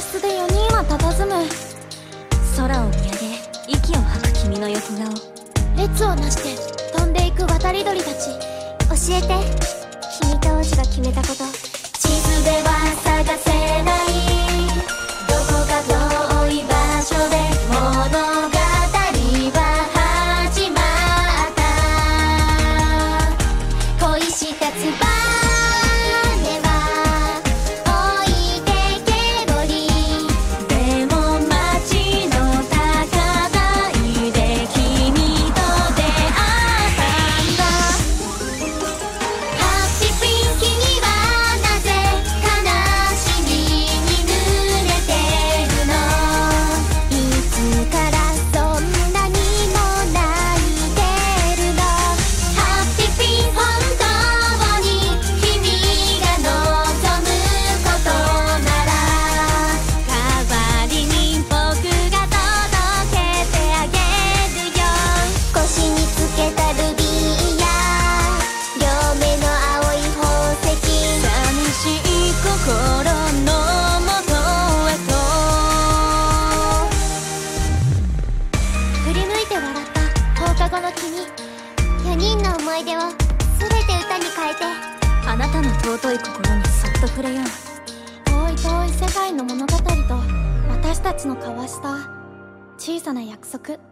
室で4人は佇む。空を見上げ息を吐く君の横顔列をなして飛んでいく渡り鳥たち。教えて。君と王子が決めたこと。った放課後の君。4人の思い出を全て歌に変えてあなたの尊い心にそっと触れよう。遠い遠い世界の物語と私たちの交わした小さな約束。